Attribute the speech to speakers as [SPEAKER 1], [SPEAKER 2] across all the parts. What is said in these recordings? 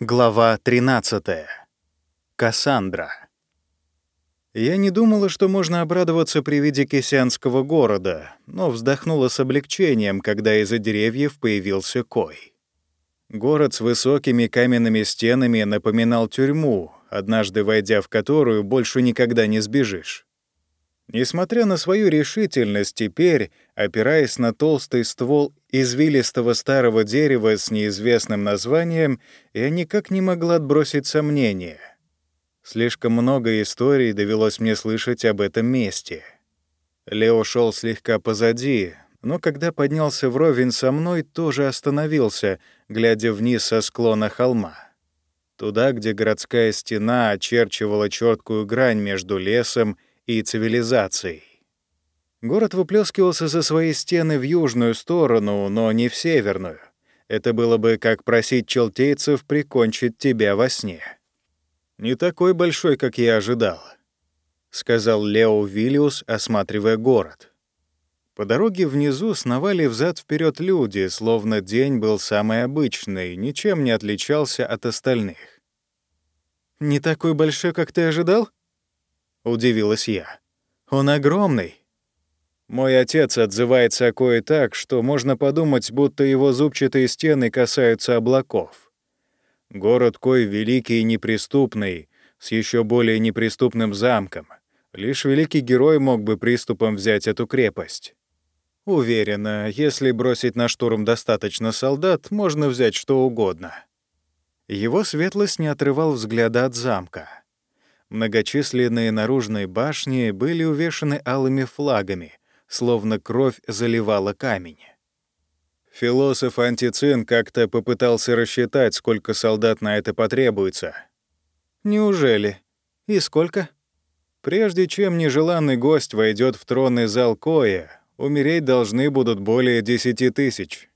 [SPEAKER 1] Глава 13. Кассандра. Я не думала, что можно обрадоваться при виде кисянского города, но вздохнула с облегчением, когда из-за деревьев появился Кой. Город с высокими каменными стенами напоминал тюрьму, однажды войдя в которую больше никогда не сбежишь. Несмотря на свою решительность, теперь, опираясь на толстый ствол извилистого старого дерева с неизвестным названием, я никак не могла отбросить сомнения. Слишком много историй довелось мне слышать об этом месте. Лео шел слегка позади, но когда поднялся вровень со мной, тоже остановился, глядя вниз со склона холма. Туда, где городская стена очерчивала четкую грань между лесом и цивилизацией. Город выплескивался за свои стены в южную сторону, но не в северную. Это было бы как просить челтейцев прикончить тебя во сне. «Не такой большой, как я ожидал», — сказал Лео Виллиус, осматривая город. По дороге внизу сновали взад вперед люди, словно день был самый обычный, ничем не отличался от остальных. «Не такой большой, как ты ожидал?» — удивилась я. «Он огромный». Мой отец отзывается о кое так, что можно подумать, будто его зубчатые стены касаются облаков. Город кой великий и неприступный, с еще более неприступным замком. Лишь великий герой мог бы приступом взять эту крепость. Уверена, если бросить на штурм достаточно солдат, можно взять что угодно. Его светлость не отрывал взгляда от замка. Многочисленные наружные башни были увешаны алыми флагами, словно кровь заливала камень. Философ Антицин как-то попытался рассчитать, сколько солдат на это потребуется. Неужели? И сколько? Прежде чем нежеланный гость войдет в тронный зал Коя, умереть должны будут более десяти тысяч.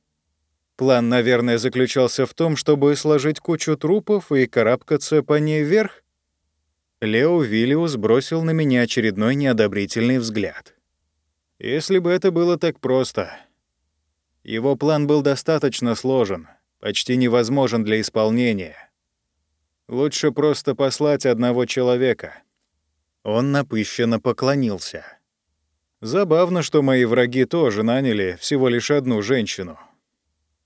[SPEAKER 1] План, наверное, заключался в том, чтобы сложить кучу трупов и карабкаться по ней вверх? Лео Виллиус бросил на меня очередной неодобрительный взгляд. Если бы это было так просто. Его план был достаточно сложен, почти невозможен для исполнения. Лучше просто послать одного человека. Он напыщенно поклонился. Забавно, что мои враги тоже наняли всего лишь одну женщину.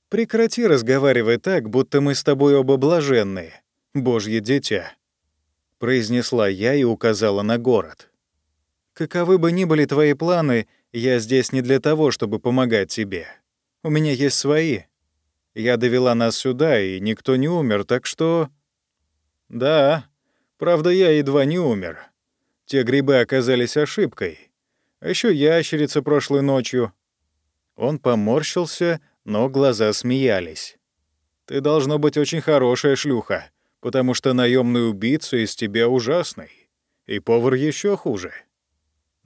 [SPEAKER 1] Прекрати разговаривать так, будто мы с тобой оба блаженные, божье дитя. — произнесла я и указала на город. «Каковы бы ни были твои планы, я здесь не для того, чтобы помогать тебе. У меня есть свои. Я довела нас сюда, и никто не умер, так что...» «Да, правда, я едва не умер. Те грибы оказались ошибкой. А еще ящерица прошлой ночью». Он поморщился, но глаза смеялись. «Ты должно быть очень хорошая шлюха, потому что наемный убийца из тебя ужасный, и повар еще хуже».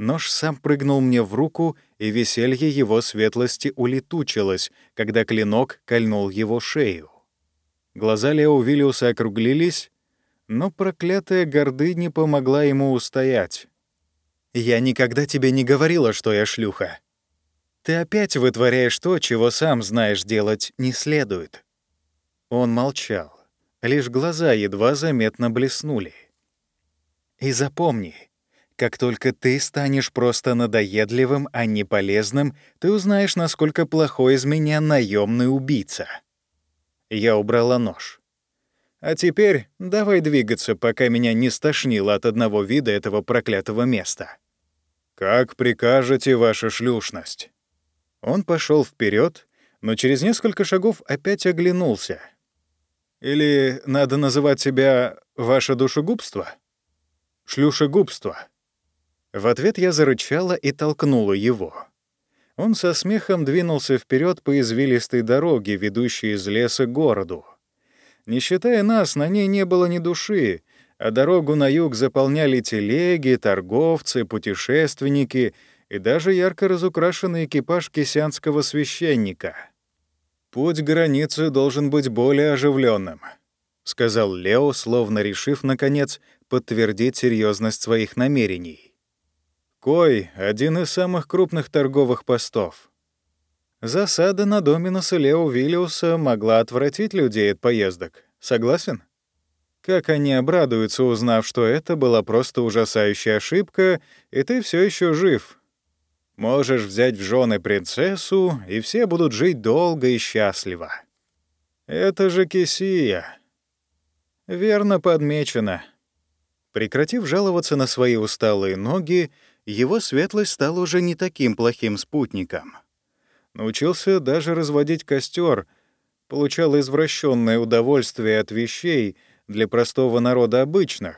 [SPEAKER 1] Нож сам прыгнул мне в руку, и веселье его светлости улетучилось, когда клинок кольнул его шею. Глаза Лео Виллиуса округлились, но проклятая гордыня помогла ему устоять. «Я никогда тебе не говорила, что я шлюха. Ты опять вытворяешь то, чего сам знаешь делать не следует». Он молчал. Лишь глаза едва заметно блеснули. «И запомни, как только ты станешь просто надоедливым, а не полезным, ты узнаешь, насколько плохой из меня наемный убийца». Я убрала нож. «А теперь давай двигаться, пока меня не стошнило от одного вида этого проклятого места». «Как прикажете, ваша шлюшность?» Он пошел вперед, но через несколько шагов опять оглянулся — или надо называть себя «ваше душегубство»? «Шлюшегубство». В ответ я зарычала и толкнула его. Он со смехом двинулся вперед по извилистой дороге, ведущей из леса к городу. Не считая нас, на ней не было ни души, а дорогу на юг заполняли телеги, торговцы, путешественники и даже ярко разукрашенный экипаж кисянского священника — «Путь границы должен быть более оживленным, сказал Лео, словно решив, наконец, подтвердить серьезность своих намерений. «Кой — один из самых крупных торговых постов. Засада на Доминуса Лео Виллиуса могла отвратить людей от поездок, Согласен? Как они обрадуются, узнав, что это была просто ужасающая ошибка, и ты все еще жив. Можешь взять в жены принцессу, и все будут жить долго и счастливо. Это же Кисия. Верно подмечено. Прекратив жаловаться на свои усталые ноги, его светлость стал уже не таким плохим спутником. Научился даже разводить костер, получал извращенное удовольствие от вещей для простого народа обычных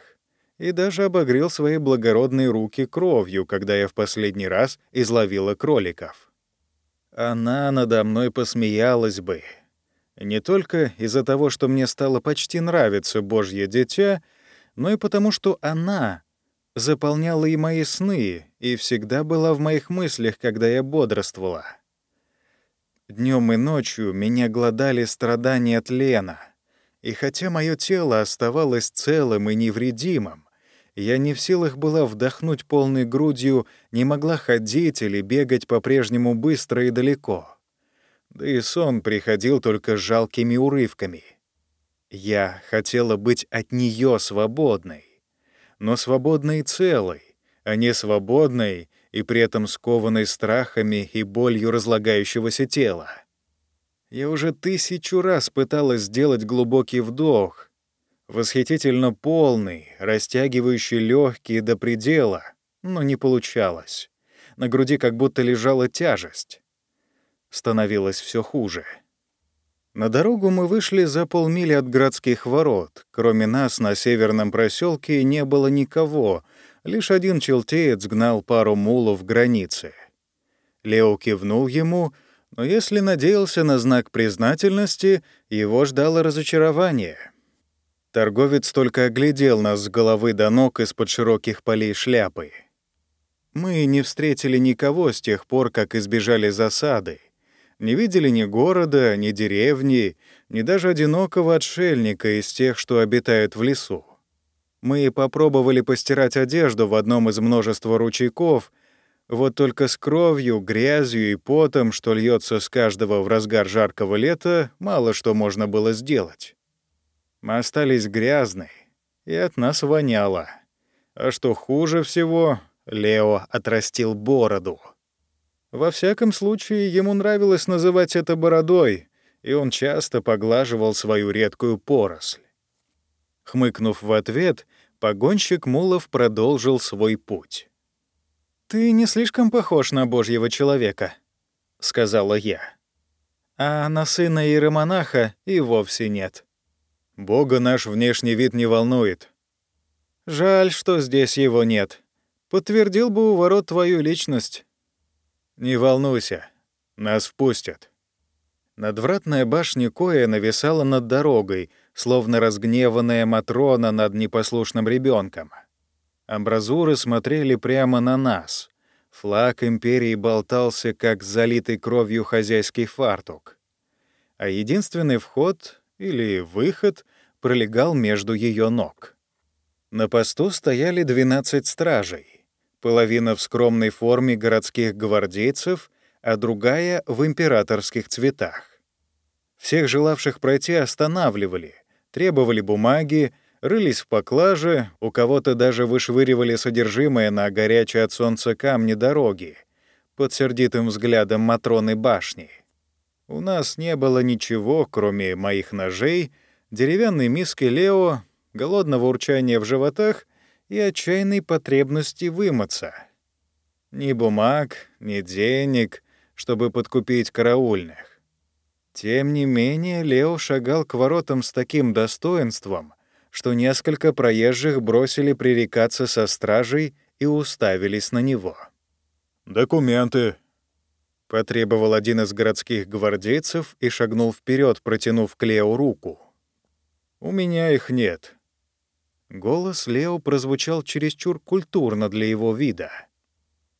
[SPEAKER 1] и даже обогрел свои благородные руки кровью, когда я в последний раз изловила кроликов. Она надо мной посмеялась бы. Не только из-за того, что мне стало почти нравиться Божье дитя, но и потому, что она заполняла и мои сны и всегда была в моих мыслях, когда я бодрствовала. Днем и ночью меня глодали страдания от Лена, и хотя мое тело оставалось целым и невредимым, я не в силах была вдохнуть полной грудью, не могла ходить или бегать по-прежнему быстро и далеко. Да и сон приходил только с жалкими урывками. Я хотела быть от нее свободной, но свободной и целой, а не свободной и при этом скованной страхами и болью разлагающегося тела. Я уже тысячу раз пыталась сделать глубокий вдох, восхитительно полный, растягивающий легкие до предела, но не получалось. На груди как будто лежала тяжесть. Становилось все хуже. На дорогу мы вышли за полмили от городских ворот. Кроме нас на северном проселке не было никого, лишь один челтеец гнал пару мулов в границе. Лео кивнул ему, но если надеялся на знак признательности, его ждало разочарование. Торговец только оглядел нас с головы до ног из-под широких полей шляпы. Мы не встретили никого с тех пор, как избежали засады. Не видели ни города, ни деревни, ни даже одинокого отшельника из тех, что обитают в лесу. Мы попробовали постирать одежду в одном из множества ручейков, вот только с кровью, грязью и потом, что льется с каждого в разгар жаркого лета, мало что можно было сделать. Мы остались грязны, и от нас воняло. А что хуже всего, Лео отрастил бороду. Во всяком случае, ему нравилось называть это бородой, и он часто поглаживал свою редкую поросль. Хмыкнув в ответ, погонщик Мулов продолжил свой путь. «Ты не слишком похож на божьего человека», — сказала я. «А на сына иеромонаха и вовсе нет». «Бога наш внешний вид не волнует». «Жаль, что здесь его нет. Подтвердил бы у ворот твою личность». «Не волнуйся, нас впустят». Надвратная башня Коя нависала над дорогой — словно разгневанная Матрона над непослушным ребенком. Амбразуры смотрели прямо на нас. Флаг империи болтался, как залитый кровью хозяйский фартук. А единственный вход или выход пролегал между ее ног. На посту стояли 12 стражей, половина в скромной форме городских гвардейцев, а другая — в императорских цветах. Всех желавших пройти останавливали, требовали бумаги, рылись в поклаже, у кого-то даже вышвыривали содержимое на горячие от солнца камни дороги под сердитым взглядом Матроны башни. У нас не было ничего, кроме моих ножей, деревянной миски Лео, голодного урчания в животах и отчаянной потребности вымыться. Ни бумаг, ни денег, чтобы подкупить караульных. Тем не менее, Лео шагал к воротам с таким достоинством, что несколько проезжих бросили пререкаться со стражей и уставились на него. «Документы», — потребовал один из городских гвардейцев и шагнул вперед, протянув к Лео руку. «У меня их нет». Голос Лео прозвучал чересчур культурно для его вида.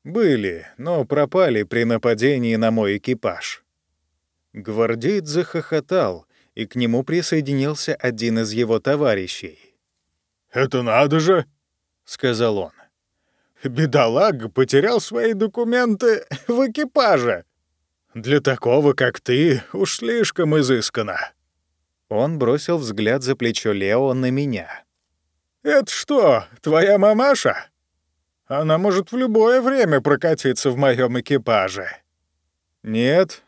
[SPEAKER 1] «Были, но пропали при нападении на мой экипаж». Гвардеец захохотал, и к нему присоединился один из его товарищей.
[SPEAKER 2] «Это надо же!»
[SPEAKER 1] — сказал он.
[SPEAKER 2] «Бедолага потерял свои документы в экипаже. Для такого, как ты, уж слишком изысканно».
[SPEAKER 1] Он бросил взгляд за плечо Лео на меня.
[SPEAKER 2] «Это что, твоя мамаша? Она может в любое время прокатиться в моем экипаже».
[SPEAKER 1] «Нет,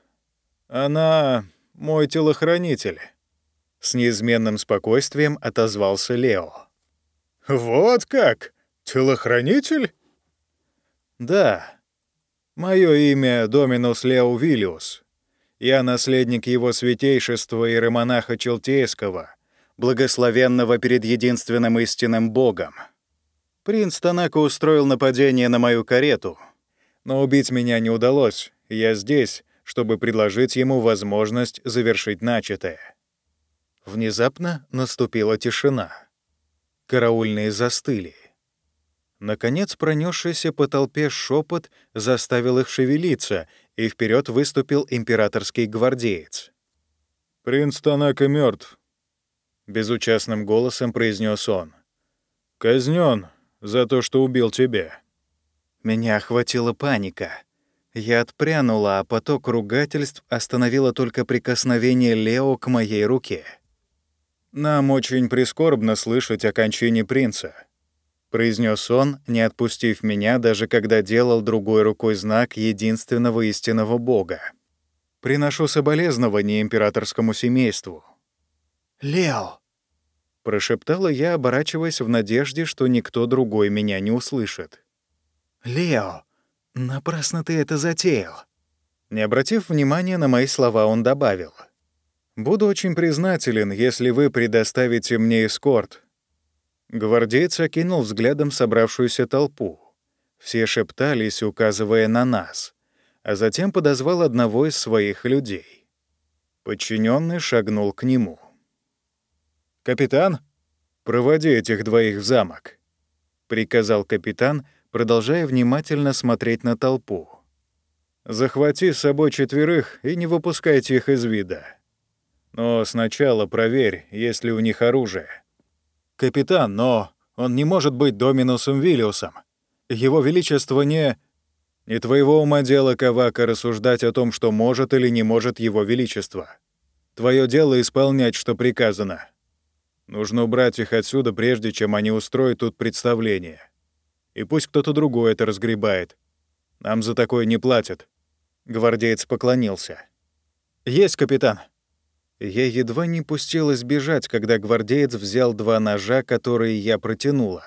[SPEAKER 1] она мой телохранитель», — с неизменным спокойствием отозвался Лео.
[SPEAKER 2] «Вот как? Телохранитель?»
[SPEAKER 1] «Да. Мое имя Доминус Лео Виллиус. Я наследник его святейшества иеромонаха Челтейского, благословенного перед единственным истинным Богом. Принц Танако устроил нападение на мою карету, но убить меня не удалось. Я здесь, чтобы предложить ему возможность завершить начатое. Внезапно наступила тишина. Караульные застыли. Наконец, пронесшийся по толпе шепот заставил их шевелиться, и вперед выступил императорский гвардеец.
[SPEAKER 2] «Принц Танака мертв,
[SPEAKER 1] безучастным голосом произнес он.
[SPEAKER 2] Казнен за то, что убил тебя».
[SPEAKER 1] Меня охватила паника. Я отпрянула, а поток ругательств остановило только прикосновение Лео к моей руке. «Нам очень прискорбно слышать о кончине принца», — произнес он, не отпустив меня, даже когда делал другой рукой знак единственного истинного бога. «Приношу соболезнования императорскому семейству».
[SPEAKER 3] «Лео!»
[SPEAKER 1] — прошептала я, оборачиваясь в надежде, что никто другой меня не услышит.
[SPEAKER 3] «Лео, Напрасно ты это затеял.
[SPEAKER 1] Не обратив внимания на мои слова, он добавил. «Буду очень признателен, если вы предоставите мне эскорт». Гвардеец окинул взглядом собравшуюся толпу. Все шептались, указывая на нас, а затем подозвал одного из своих людей. Подчиненный шагнул к нему. «Капитан, проводи этих двоих в замок», — приказал капитан, продолжая внимательно смотреть на толпу. «Захвати с собой четверых и не выпускайте их из вида. Но сначала проверь, есть ли у них оружие». «Капитан, но он не может быть Доминусом Виллиусом. Его Величество не...» «Не твоего ума дело, Кавака, рассуждать о том, что может или не может Его Величество. Твое дело исполнять, что приказано. Нужно убрать их отсюда, прежде чем они устроят тут представление» и пусть кто-то другой это разгребает. Нам за такое не платят». Гвардеец поклонился. «Есть, капитан». Я едва не пустилась бежать, когда гвардеец взял два ножа, которые я протянула,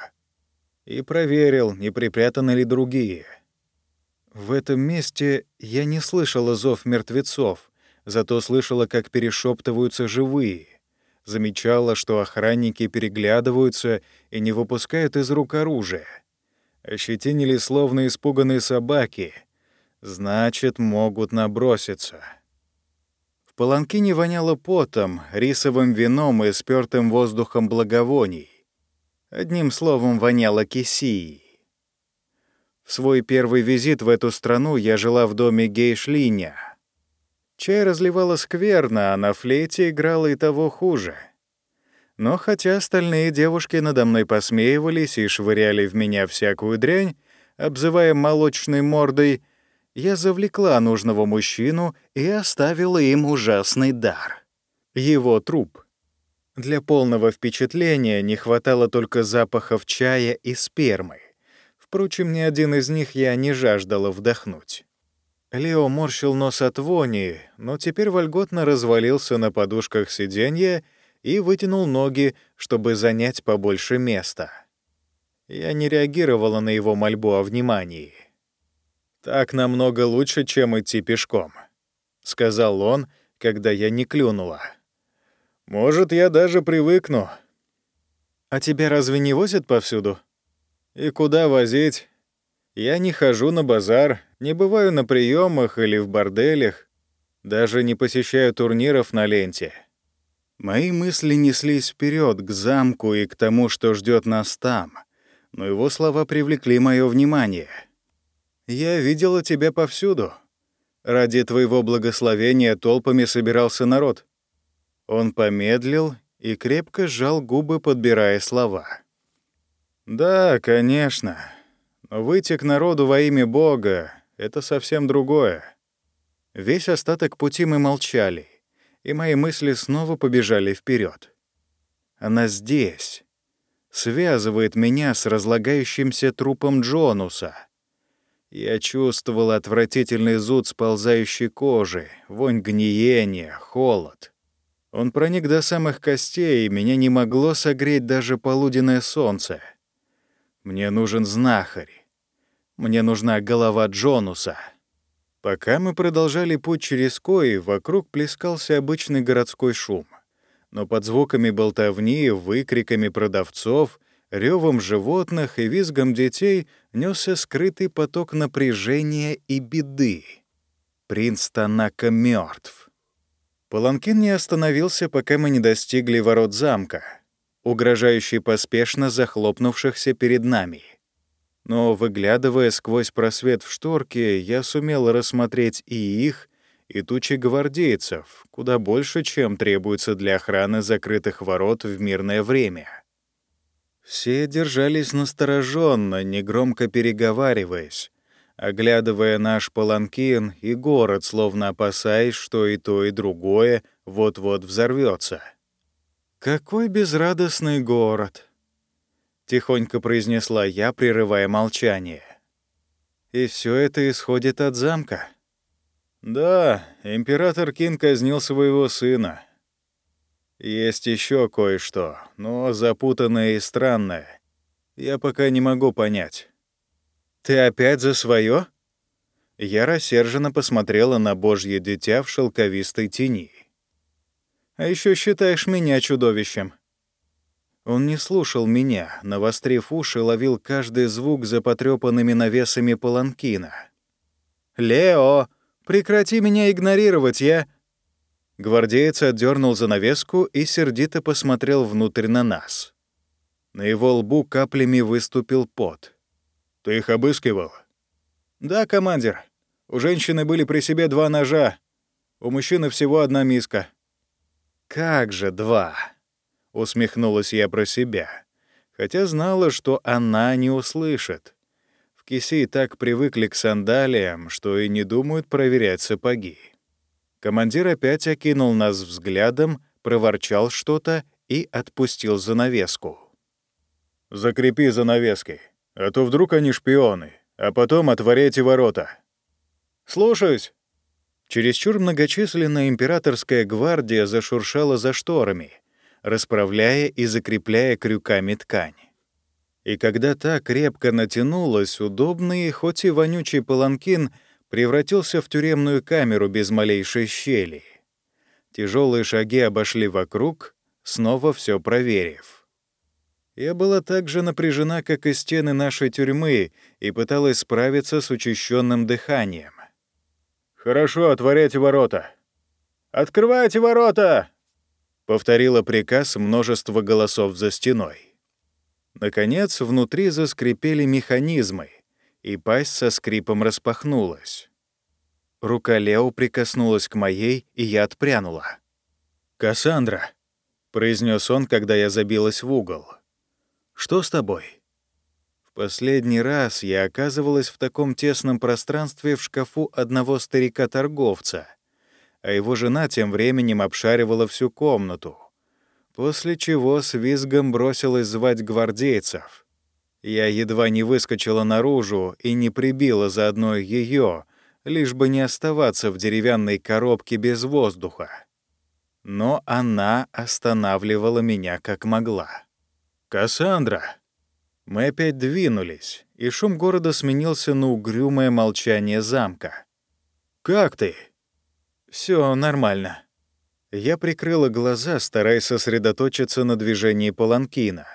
[SPEAKER 1] и проверил, не припрятаны ли другие. В этом месте я не слышала зов мертвецов, зато слышала, как перешептываются живые. Замечала, что охранники переглядываются и не выпускают из рук оружие ощетинили словно испуганные собаки. Значит, могут наброситься. В паланкине воняло потом, рисовым вином и спёртым воздухом благовоний. Одним словом, воняло кисией. В свой первый визит в эту страну я жила в доме гейшлиня. Чай разливала скверно, а на флейте играла и того хуже — но хотя остальные девушки надо мной посмеивались и швыряли в меня всякую дрянь, обзывая молочной мордой, я завлекла нужного мужчину и оставила им ужасный дар — его труп. Для полного впечатления не хватало только запахов чая и спермы. Впрочем, ни один из них я не жаждала вдохнуть. Лео морщил нос от вони, но теперь вольготно развалился на подушках сиденья — и вытянул ноги, чтобы занять побольше места. Я не реагировала на его мольбу о внимании. «Так намного лучше, чем идти пешком», — сказал он, когда я не клюнула. «Может, я даже привыкну». «А тебя разве не возят повсюду?» «И куда возить? Я не хожу на базар, не бываю на приемах или в борделях, даже не посещаю турниров на ленте». Мои мысли неслись вперед к замку и к тому, что ждет нас там, но его слова привлекли мое внимание. «Я видела тебя повсюду. Ради твоего благословения толпами собирался народ». Он помедлил и крепко сжал губы, подбирая слова. «Да, конечно. Но выйти к народу во имя Бога — это совсем другое». Весь остаток пути мы молчали — и мои мысли снова побежали вперед. Она здесь. Связывает меня с разлагающимся трупом Джонуса. Я чувствовал отвратительный зуд сползающей кожи, вонь гниения, холод. Он проник до самых костей, и меня не могло согреть даже полуденное солнце. Мне нужен знахарь. Мне нужна голова Джонуса. Пока мы продолжали путь через Кои, вокруг плескался обычный городской шум. Но под звуками болтовни, выкриками продавцов, ревом животных и визгом детей несся скрытый поток напряжения и беды. Принц Танака мертв. Паланкин не остановился, пока мы не достигли ворот замка, угрожающий поспешно захлопнувшихся перед нами — но, выглядывая сквозь просвет в шторке, я сумел рассмотреть и их, и тучи гвардейцев, куда больше, чем требуется для охраны закрытых ворот в мирное время. Все держались настороженно, негромко переговариваясь, оглядывая наш паланкин и город, словно опасаясь, что и то, и другое вот-вот взорвется. Какой безрадостный город! Тихонько произнесла я, прерывая молчание. И все это исходит от замка. Да, император Кин казнил своего сына. Есть еще кое-что, но запутанное и странное. Я пока не могу понять. Ты опять за свое? Я рассерженно посмотрела на божье дитя в шелковистой тени. А еще считаешь меня чудовищем. Он не слушал меня, навострив уши, ловил каждый звук за потрёпанными навесами паланкина. «Лео, прекрати меня игнорировать, я...» Гвардеец отдернул занавеску и сердито посмотрел внутрь на нас. На его лбу каплями выступил пот. «Ты их обыскивал?» «Да, командир. У женщины были при себе два ножа. У мужчины всего одна миска». «Как же два?» Усмехнулась я про себя, хотя знала, что она не услышит. В Киси так привыкли к сандалиям, что и не думают проверять сапоги. Командир опять окинул нас взглядом, проворчал что-то и отпустил занавеску. «Закрепи занавеской, а то вдруг они шпионы, а потом отворяйте ворота». «Слушаюсь». Чересчур многочисленная императорская гвардия зашуршала за шторами — расправляя и закрепляя крюками ткань. И когда та крепко натянулась, удобный, хоть и вонючий паланкин превратился в тюремную камеру без малейшей щели. Тяжелые шаги обошли вокруг, снова все проверив. Я была так же напряжена, как и стены нашей тюрьмы, и пыталась справиться с учащенным дыханием. «Хорошо, отворяйте ворота!» «Открывайте ворота!» Повторила приказ множество голосов за стеной. Наконец, внутри заскрипели механизмы, и пасть со скрипом распахнулась. Рука Лео прикоснулась к моей, и я отпрянула. «Кассандра», — произнес он, когда я забилась в угол. «Что с тобой?» В последний раз я оказывалась в таком тесном пространстве в шкафу одного старика-торговца — а его жена тем временем обшаривала всю комнату, после чего с визгом бросилась звать гвардейцев. Я едва не выскочила наружу и не прибила заодно ее, лишь бы не оставаться в деревянной коробке без воздуха. Но она останавливала меня как могла. «Кассандра!» Мы опять двинулись, и шум города сменился на угрюмое молчание замка. «Как ты?» Все нормально». Я прикрыла глаза, стараясь сосредоточиться на движении паланкина.